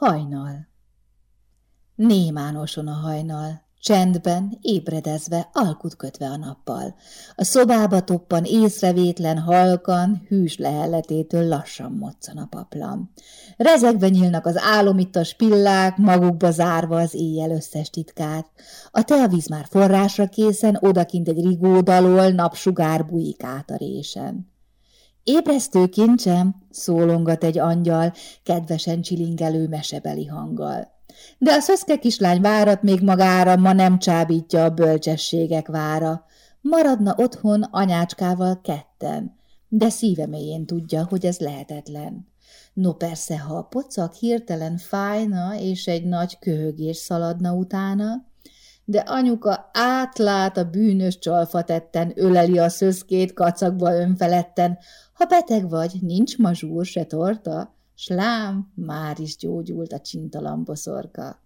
Hajnal Némánoson a hajnal, csendben, ébredezve, alkut kötve a nappal. A szobába toppan észrevétlen, halkan, hűs lehelletétől lassan moccan a paplan. Rezegve nyílnak az álomittas pillák, magukba zárva az éjjel összes titkát. A teavíz már forrásra készen, odakint egy rigódalól napsugár bujik át a résen. Ébresztő kincsem, szólongat egy angyal, kedvesen csilingelő mesebeli hanggal. De a szöszke kislány várat még magára, ma nem csábítja a bölcsességek vára. Maradna otthon anyácskával ketten, de szíve mélyén tudja, hogy ez lehetetlen. No persze, ha a pocak hirtelen fájna, és egy nagy köhögés szaladna utána, de anyuka átlát a bűnös csalfatetten, öleli a szöszkét kacagba önfeletten. Ha beteg vagy, nincs mazsúr se torta, s lám, már is gyógyult a csintalan boszorka.